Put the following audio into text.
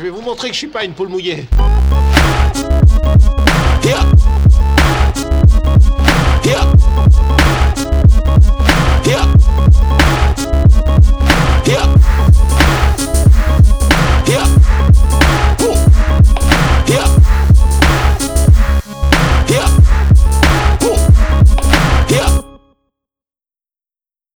Je vais vous montrer que je suis pas une poule mouillée.